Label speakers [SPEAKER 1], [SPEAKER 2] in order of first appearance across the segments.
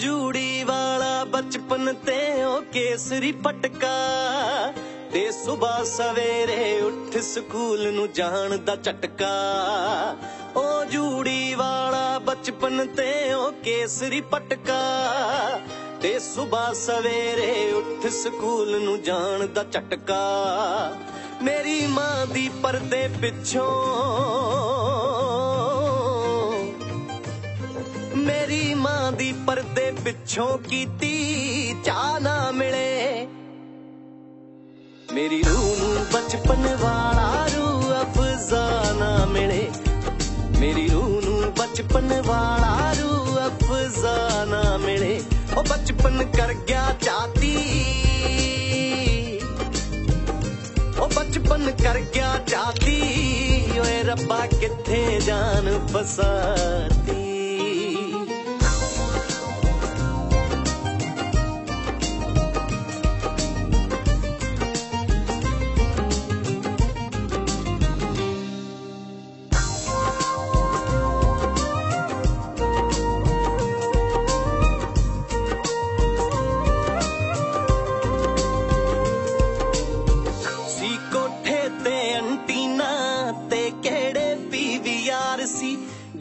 [SPEAKER 1] ਜੂੜੀ ਵਾਲਾ ਬਚਪਨ ਤੇ ਉਹ ਕੇਸਰੀ ਪਟਕਾ ਤੇ ਸਵੇਰ ਸਵੇਰੇ ਉੱਠ ਸਕੂਲ ਨੂੰ ਜਾਣ ਦਾ ਝਟਕਾ। ਉਹ ਜੂੜੀ ਵਾਲਾ ਬਚਪਨ ਤੇ ਉਹ ਕੇਸਰੀ ਪਟਕਾ ਤੇ ਸਵੇਰ ਸਵੇਰੇ ਉੱਠ ਸਕੂਲ ਨੂੰ ਜਾਣ ਦਾ ਝਟਕਾ। ਮੇਰੀ ਮਾਂ ਦੀ ਪਰਦੇ ਪਿੱਛੋਂ ਮੇਰੀ ਦੀ ਪਰਦੇ ਪਿੱਛੋਂ ਕੀਤੀ ਚਾਹ ਨਾ ਮਿਲੇ। ਮੇਰੀ ਰੂਹ ਨੂੰ ਬਚਪਨ ਵਾਲਾ ਰੂਹ ਅਫਜ਼ਾ ਨਾ ਮਿਲੇ। ਮੇਰੀ ਰੂਹ ਨੂੰ ਬਚਪਨ ਵਾਲਾ ਰੂਹ ਅਫਜ਼ਾ ਨਾ ਮਿਲੇ। ਉਹ ਬਚਪਨ ਕਰ ਗਿਆ ਚਾਤੀ ਉਹ ਬਚਪਨ ਕਰ ਗਿਆ ਚਾਤੀ ਓਏ ਰੱਬਾ ਕਿੱਥੇ ਜਾਨ ਫਸਾਤੀ।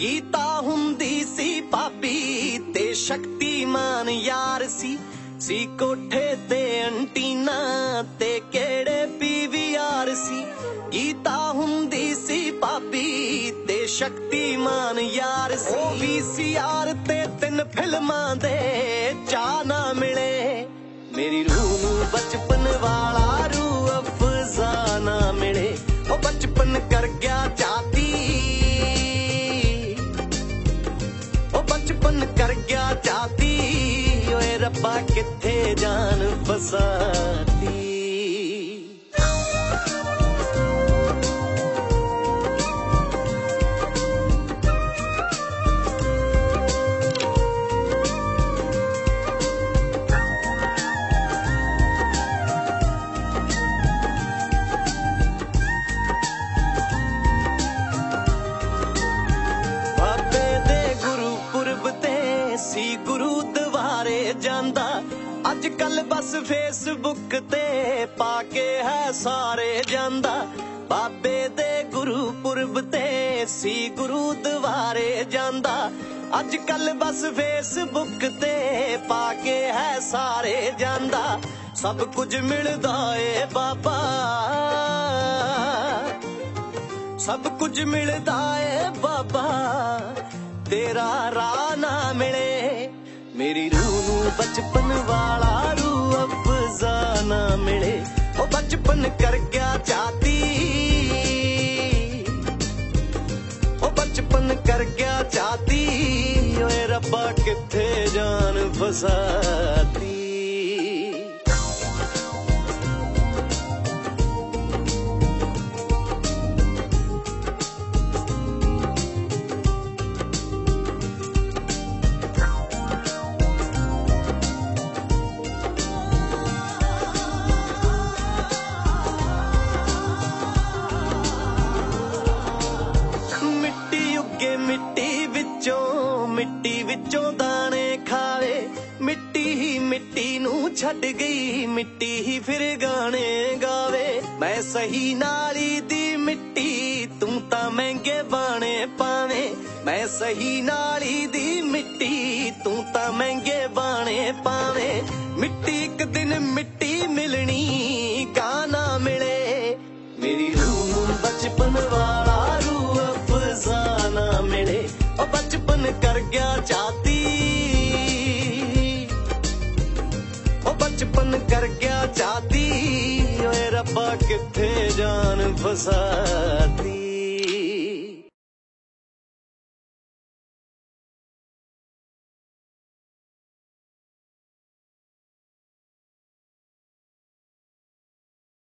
[SPEAKER 1] ਗੀਤਾ ਹੁੰਦੀ ਸੀ ਭਾਬੀ ਤੇ ਸ਼ਕਤੀਮਾਨ ਯਾਰ ਸੀ। ਸੀ ਕੋਠੇ ਤੇ ਅੰਟੀਨਾ ਤੇ ਕਿਹੜੇ ਪੀਵੀਆਰ ਸੀ। ਗੀਤਾ ਹੁੰਦੀ ਸੀ ਭਾਬੀ ਤੇ ਸ਼ਕਤੀਮਾਨ ਯਾਰ ਸੀ। ਉਹ ਵੀਸੀਆਰ ਤੇ ਤਿੰਨ ਫਿਲਮਾਂ ਦੇ ਚਾਹ ਨਾ ਮਿਲੇ। ਮੇਰੀ ਰੂਹ ਨੂੰ ਬਚਪਨ ਵਾਲਾ ਕਿੱਥੇ ਜਾਨ ਅੱਜ ਕੱਲ ਬਸ ਫੇਸਬੁੱਕ ਤੇ ਪਾ ਕੇ ਹੈ ਸਾਰੇ ਜਾਂਦਾ। ਬਾਬੇ ਦੇ ਗੁਰੂ ਪੁਰਬ ਤੇ ਸੀ ਗੁਰੂ ਦਵਾਰੇ ਜਾਂਦਾ। ਅੱਜ ਕੱਲ ਬਸ ਫੇਸਬੁੱਕ ਤੇ ਪਾ ਕੇ ਹੈ ਸਾਰੇ ਜਾਂਦਾ। ਸਭ ਕੁਝ ਮਿਲਦਾ ਏ ਬਾਬਾ। ਸਭ ਕੁਝ ਮਿਲਦਾ ਏ ਬਾਬਾ। ਤੇਰਾ ਰਾਹ ਨਾ ਮਿਲੇ। ਮੇਰੀ ਰੂਹ ਨੂੰ ਬਚਪਨ ਵਾਲਾ ਰੂਹ ਅਫਜ਼ਾ ਨਾ ਮਿਲੇ। ਉਹ ਬਚਪਨ ਕਰ ਗਿਆ ਚਾਤੀ ਉਹ ਬਚਪਨ ਕਰ ਗਿਆ ਚਾਤੀ ਓਏ ਰੱਬਾ ਕਿੱਥੇ ਜਾਨ ਫਸਾਤੀ। ਮਿੱਟੀ ਵਿੱਚੋਂ ਦਾਣੇ ਖਾਵੇ। ਮਿੱਟੀ ਹੀ ਮਿੱਟੀ ਨੂੰ ਛੱਡ ਗਈ। ਮਿੱਟੀ ਹੀ ਫਿਰ ਗਾਣੇ ਗਾਵੇ। ਮੈਂ ਸਹੀ ਨਾਲੀ ਦੀ ਮਿੱਟੀ, ਤੂੰ ਤਾਂ ਮਹਿੰਗੇ ਬਾਣੇ ਪਾਵੇਂ। ਮੈਂ ਸਹੀ ਨਾਲੀ ਦੀ ਮਿੱਟੀ, ਤੂੰ ਤਾਂ ਮਹਿੰਗੇ ਬਾਣੇ ਪਾਵੇਂ। ਮਿੱਟੀ ਇੱਕ ਦਿਨ ਮਿੱਟੀ ਮਿਲਣੀ ਗਾਣਾ ਮਿਲੇ। ਮੇਰੀ ਰੂਹ ਨੂੰ ਬਚਪਨ ਕਰ ਗਿਆ ਚਾਤੀ ਉਹ ਬਚਪਨ ਕਰ ਗਿਆ ਚਾਤੀ ਓਏ ਰੱਬਾ ਕਿੱਥੇ ਜਾਨ ਫਸਾਤੀ।